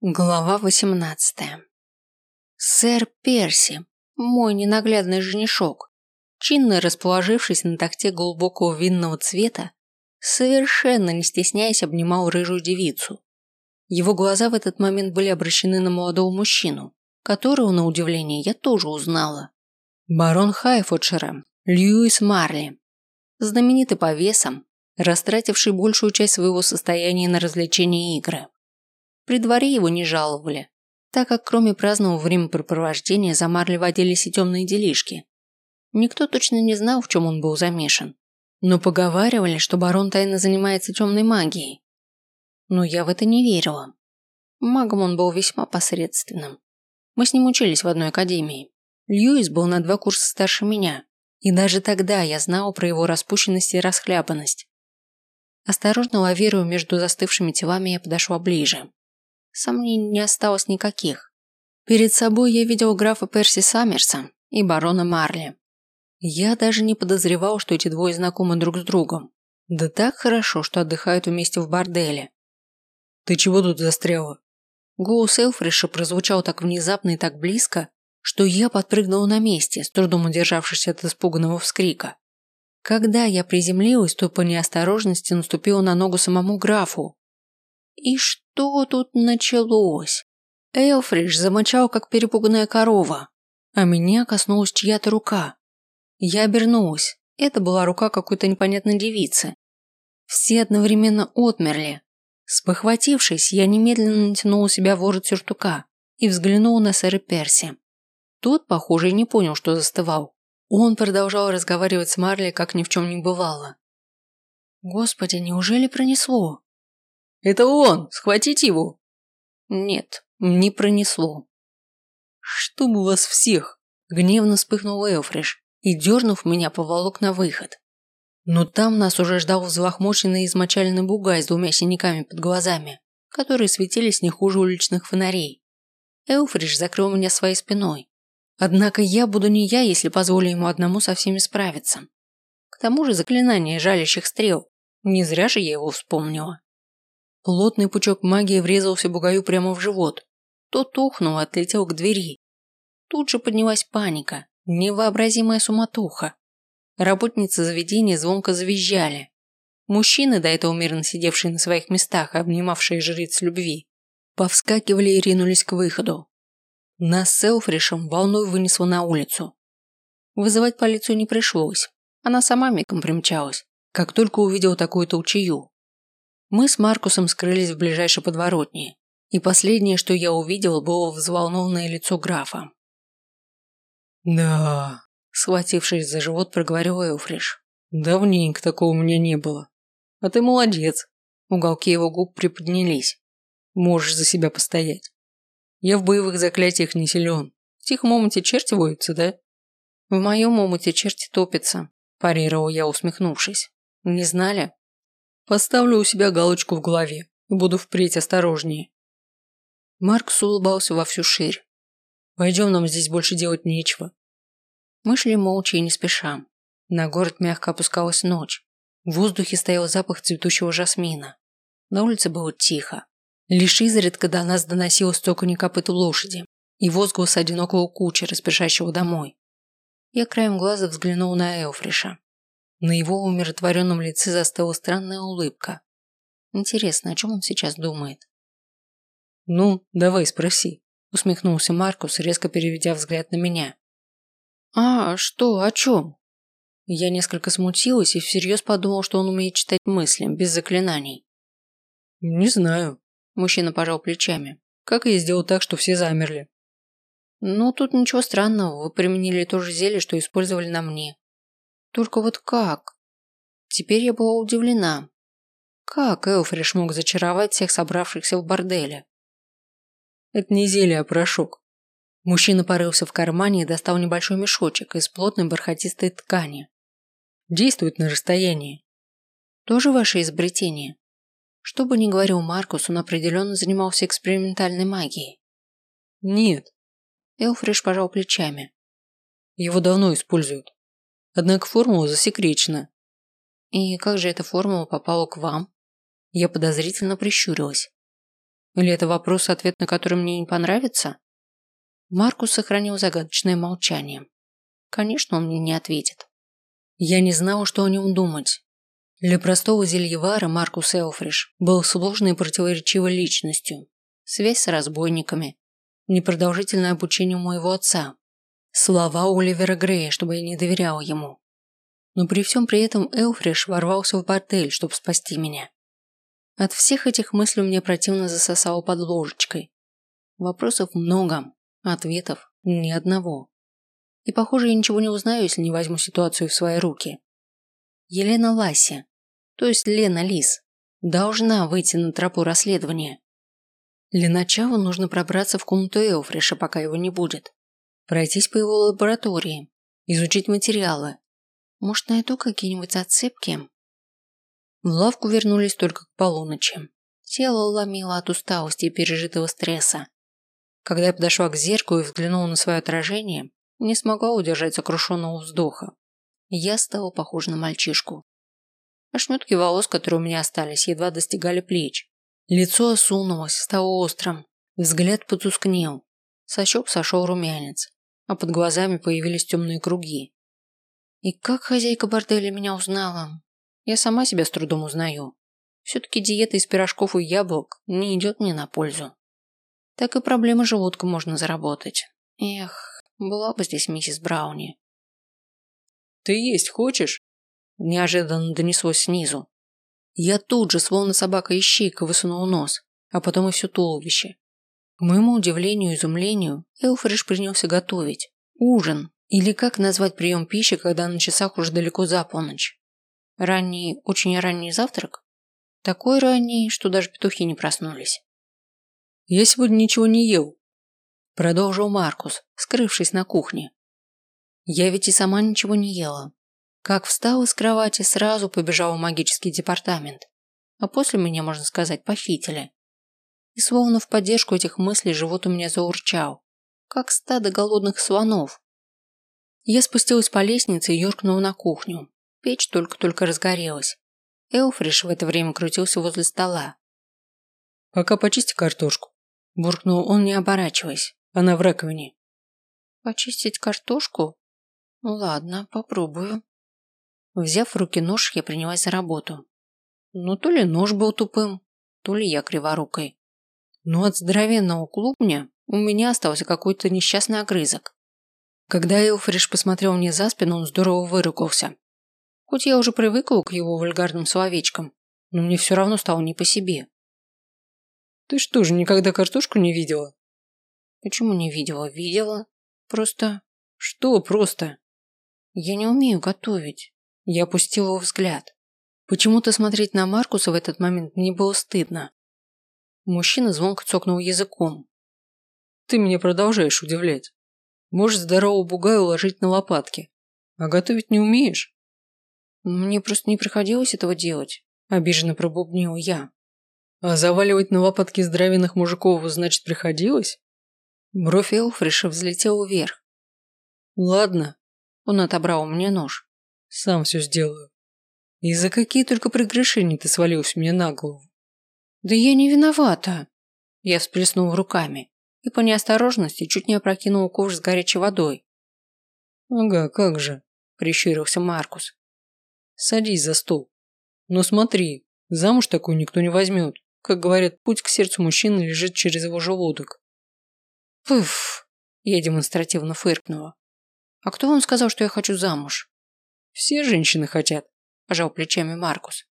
Глава восемнадцатая. Сэр Перси, мой ненаглядный женишок, чинно расположившись на такте глубокого винного цвета, совершенно не стесняясь обнимал рыжую девицу. Его глаза в этот момент были обращены на молодого мужчину, которого, на удивление, я тоже узнала. Барон Хайфордшира, Льюис Марли, знаменитый по весам, растративший большую часть своего состояния на развлечения и игры. При дворе его не жаловали, так как кроме праздного времяпрепровождения за Марли водились и темные делишки. Никто точно не знал, в чем он был замешан. Но поговаривали, что барон тайно занимается темной магией. Но я в это не верила. Магом он был весьма посредственным. Мы с ним учились в одной академии. Льюис был на два курса старше меня, и даже тогда я знала про его распущенность и расхлябанность. Осторожно лавируя между застывшими телами, я подошла ближе. Сомнений не осталось никаких. Перед собой я видел графа Перси Саммерса и барона Марли. Я даже не подозревал, что эти двое знакомы друг с другом. Да так хорошо, что отдыхают вместе в борделе. «Ты чего тут застряла?» Голос Элфриша прозвучал так внезапно и так близко, что я подпрыгнула на месте, с трудом удержавшись от испуганного вскрика. Когда я приземлилась, то по неосторожности наступила на ногу самому графу. И что тут началось? Элфриш замочал, как перепуганная корова, а меня коснулась чья-то рука. Я обернулась. Это была рука какой-то непонятной девицы. Все одновременно отмерли. Спохватившись, я немедленно натянула себя ворот сюртука и взглянула на сэра Перси. Тот, похоже, и не понял, что застывал. Он продолжал разговаривать с Марли, как ни в чем не бывало. Господи, неужели пронесло? Это он! Схватить его!» «Нет, не пронесло». «Чтобы вас всех!» Гневно вспыхнул Элфриш и, дернув меня, поволок на выход. Но там нас уже ждал взлохмоченный и измочаленный бугай с двумя синяками под глазами, которые светились не хуже уличных фонарей. Элфриш закрыл меня своей спиной. Однако я буду не я, если позволю ему одному со всеми справиться. К тому же заклинание жалящих стрел. Не зря же я его вспомнила. Плотный пучок магии врезался бугаю прямо в живот. Тот ухнул и отлетел к двери. Тут же поднялась паника, невообразимая суматоха. Работницы заведения звонко завизжали. Мужчины, до этого мирно сидевшие на своих местах и обнимавшие жриц любви, повскакивали и ринулись к выходу. Нас с Элфришем волной вынесло на улицу. Вызывать полицию не пришлось. Она сама мигом примчалась, как только увидела такую толчею. Мы с Маркусом скрылись в ближайшей подворотне, и последнее, что я увидел, было взволнованное лицо графа. «Да...» – схватившись за живот, проговорил Эуфриш. «Давненько такого у меня не было. А ты молодец». Уголки его губ приподнялись. «Можешь за себя постоять. Я в боевых заклятиях не силен. В тихом омуте черти водятся, да?» «В моем омуте черти топятся», – парировал я, усмехнувшись. «Не знали?» Поставлю у себя галочку в голове и буду впредь осторожнее. Маркс улыбался во всю ширь. Пойдем, нам здесь больше делать нечего. Мы шли молча и не спеша. На город мягко опускалась ночь. В воздухе стоял запах цветущего жасмина. На улице было тихо. Лишь изредка до нас доносилось цоканье копыт лошади и возглас одинокого кучера, спешащего домой. Я краем глаза взглянул на Элфриша. На его умиротворенном лице застыла странная улыбка. Интересно, о чем он сейчас думает? «Ну, давай спроси», – усмехнулся Маркус, резко переведя взгляд на меня. «А, что, о чем?» Я несколько смутилась и всерьез подумал, что он умеет читать мысли, без заклинаний. «Не знаю», – мужчина пожал плечами. «Как я сделал так, что все замерли?» «Ну, тут ничего странного, вы применили то же зелье, что использовали на мне. Только вот как? Теперь я была удивлена. Как Элфриш мог зачаровать всех собравшихся в борделе? Это не зелье, а порошок. Мужчина порылся в кармане и достал небольшой мешочек из плотной бархатистой ткани. Действует на расстоянии. Тоже ваше изобретение? Что бы ни говорил Маркус, он определенно занимался экспериментальной магией. Нет. Элфриш пожал плечами. Его давно используют. Однако формула засекречена. И как же эта формула попала к вам? Я подозрительно прищурилась. Или это вопрос, ответ на который мне не понравится? Маркус сохранил загадочное молчание. Конечно, он мне не ответит. Я не знал, что о нем думать. Для простого зельевара Маркус Элфриш был сложной и противоречивой личностью. Связь с разбойниками, непродолжительное обучение у моего отца, слова Оливера Грея, чтобы я не доверял ему. Но при всем при этом Элфриш ворвался в бордель, чтобы спасти меня. От всех этих мыслей мне противно засосало под ложечкой. Вопросов много, ответов ни одного. И похоже, я ничего не узнаю, если не возьму ситуацию в свои руки. Елена Ласи, то есть Лена Лис, должна выйти на тропу расследования. Для начала нужно пробраться в комнату Элфриша, пока его не будет. Пройтись по его лаборатории, изучить материалы. Может, найду какие-нибудь зацепки? В лавку вернулись только к полуночи. Тело ломило от усталости и пережитого стресса. Когда я подошла к зеркалу и взглянула на свое отражение, не смогла удержать сокрушенного вздоха. Я стала похожа на мальчишку. Ошметки волос, которые у меня остались, едва достигали плеч. Лицо осунулось, стало острым. Взгляд потускнел. Со щек сошел румянец, а под глазами появились темные круги. И как хозяйка борделя меня узнала? Я сама себя с трудом узнаю. Все-таки диета из пирожков и яблок не идет мне на пользу. Так и проблемы желудка можно заработать. Эх, была бы здесь миссис Брауни. «Ты есть хочешь?» Неожиданно донеслось снизу. Я тут же, словно собака-ищейка, высунул нос, а потом и все туловище. К моему удивлению и изумлению, Элфриш принялся готовить. Ужин. Или как назвать прием пищи, когда на часах уже далеко за полночь? Ранний, очень ранний завтрак? Такой ранний, что даже петухи не проснулись. Я сегодня ничего не ел, Продолжил Маркус, скрывшись на кухне. Я ведь и сама ничего не ела. Как встала с кровати, сразу побежала в магический департамент. А после меня, можно сказать, похитили. И словно в поддержку этих мыслей живот у меня заурчал. Как стадо голодных слонов. Я спустилась по лестнице и юркнула на кухню. Печь только-только разгорелась. Элфриш в это время крутился возле стола. «Пока почисти картошку», – буркнул он, не оборачиваясь. Она в раковине. Почистить картошку? Ну ладно, попробую. Взяв в руки нож, я принялась за работу. Ну, то ли нож был тупым, то ли я криворукой. Но от здоровенного клубня у меня остался какой-то несчастный огрызок. Когда Элфриш посмотрел мне за спину, он здорово выругался. Хоть я уже привыкла к его вульгарным словечкам, но мне все равно стало не по себе. «Ты что же, никогда картошку не видела?» Почему не видела? Видела. Просто... Что просто? Я не умею готовить. Я опустила взгляд. Почему-то смотреть на Маркуса в этот момент мне было стыдно. Мужчина звонко цокнул языком. Ты меня продолжаешь удивлять. Можешь здорового бугая уложить на лопатки. А готовить не умеешь? Мне просто не приходилось этого делать. Обиженно пробубнила я. А заваливать на лопатки здоровенных мужиков, значит, приходилось? Бровь Элфриша взлетела вверх. Ладно. Он отобрал мне нож. Сам все сделаю. И за какие только прегрешения ты свалился мне на голову? Да я не виновата. Я всплеснул руками и по неосторожности чуть не опрокинул ковш с горячей водой. Ага, как же, прищурился Маркус. Садись за стол. Но смотри, замуж такую никто не возьмет. Как говорят, путь к сердцу мужчины лежит через его желудок. Пф, я демонстративно фыркнула. А кто вам сказал, что я хочу замуж? Все женщины хотят, пожал плечами Маркус.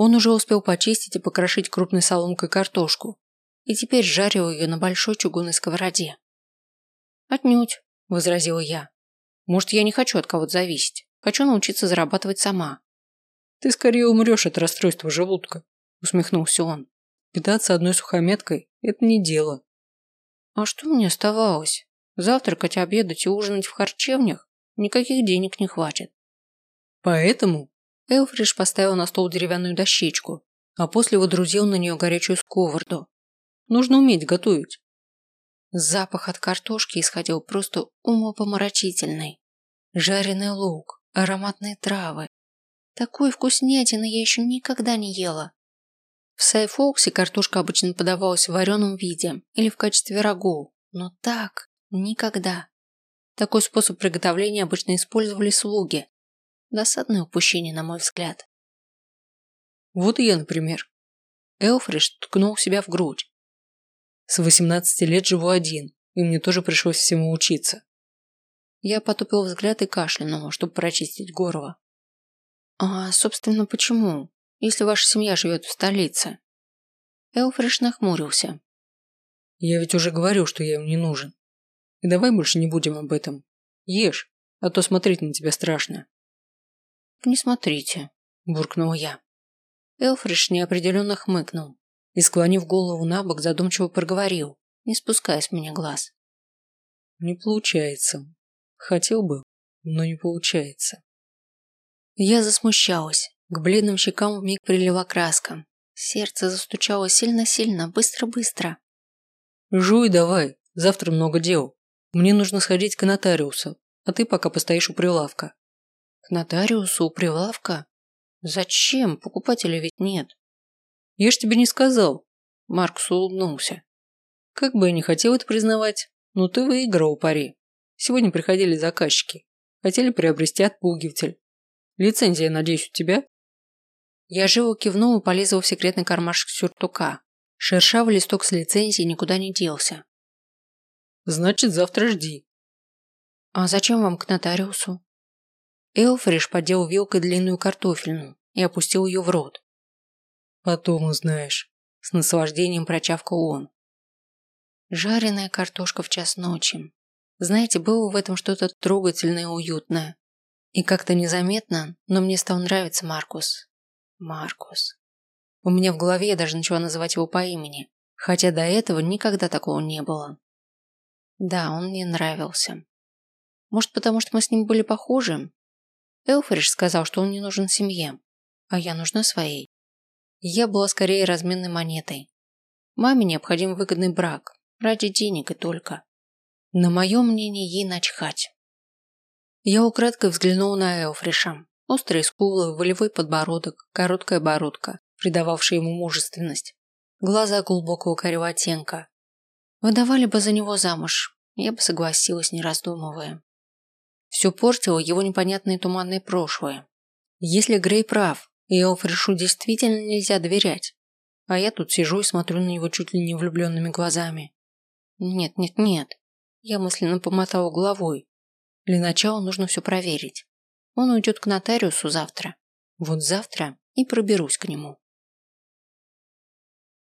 Он уже успел почистить и покрошить крупной соломкой картошку и теперь жарил ее на большой чугунной сковороде. «Отнюдь», – возразила я. «Может, я не хочу от кого-то зависеть. Хочу научиться зарабатывать сама». «Ты скорее умрешь от расстройства желудка», – усмехнулся он. «Питаться одной сухометкой – это не дело. А что мне оставалось? Завтракать, обедать и ужинать в харчевнях? Никаких денег не хватит. Поэтому Элфриш поставил на стол деревянную дощечку, а после водрузил на нее горячую сковороду. Нужно уметь готовить. Запах от картошки исходил просто умопомрачительный. Жареный лук, ароматные травы. Такой вкуснятины я еще никогда не ела. В Сайфоксе картошка обычно подавалась в вареном виде или в качестве рагу, но так никогда. Такой способ приготовления обычно использовали слуги. Досадное упущение, на мой взгляд. Вот и я, например. Элфриш ткнул себя в грудь. С 18 лет живу один, и мне тоже пришлось всему учиться. Я потупил взгляд и кашлянул, чтобы прочистить горло. А, собственно, почему? Если ваша семья живет в столице? Элфриш нахмурился. Я ведь уже говорил, что я им не нужен. И давай больше не будем об этом. Ешь, а то смотреть на тебя страшно. Не смотрите, буркнул я. Элфриш неопределенно хмыкнул и, склонив голову на бок, задумчиво проговорил, не спуская с меня глаз. Не получается. Хотел бы, но не получается. Я засмущалась. К бледным щекам вмиг прилила краска. Сердце застучало сильно-сильно, быстро-быстро. Жуй давай, завтра много дел. Мне нужно сходить к нотариусу, а ты пока постоишь у прилавка. К нотариусу у прилавка? Зачем? Покупателей ведь нет. Я ж тебе не сказал. Маркус улыбнулся. Как бы я не хотел это признавать, но ты выиграл пари. Сегодня приходили заказчики. Хотели приобрести отпугиватель. Лицензия, надеюсь, у тебя? Я живо кивнул и полезла в секретный кармашек сюртука. Шершавый листок с лицензией никуда не делся. Значит, завтра жди. А зачем вам к нотариусу? Элфриш подел вилкой длинную картофельную и опустил ее в рот. Потом узнаешь. С наслаждением прочавкал он. Жареная картошка в час ночи. Знаете, было в этом что-то трогательное и уютное. И как-то незаметно, но мне стал нравиться Маркус. Маркус. У меня в голове я даже начала называть его по имени, хотя до этого никогда такого не было. Да, он мне нравился. Может, потому что мы с ним были похожи? Элфриш сказал, что он не нужен семье, а я нужна своей. Я была скорее разменной монетой. Маме необходим выгодный брак, ради денег и только. На мое мнение ей начхать. Я украдкой взглянула на Элфриша. Острые скулы, волевой подбородок, короткая бородка, придававшая ему мужественность. Глаза глубокого коревого оттенка. Выдавали бы за него замуж, я бы согласилась, не раздумывая. Все портило его непонятное туманное прошлое. Если Грей прав, и Элфришу действительно нельзя доверять, а я тут сижу и смотрю на него чуть ли не влюбленными глазами. Нет, нет, нет. Я мысленно помотала головой. Для начала нужно все проверить. Он уйдет к нотариусу завтра. Вот завтра и проберусь к нему.